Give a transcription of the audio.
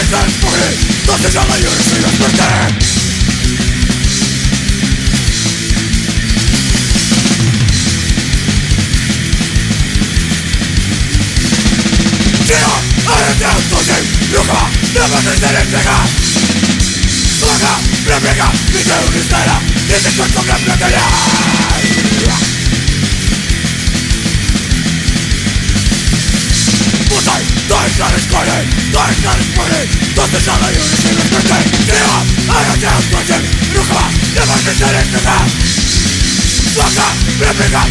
estás pobre Dosyć ale już się rozpędzę Tira, ale te autosem Rucha, prawa też ręczeka Słaga, prebiega, widzę unistera Jesteś końcą na plemienia Tutaj, not as pretty, life not as pretty Thus is not a unity with pretty Get off, I don't care, punch him No come on, never consider it to pass Fuck off, rip it up.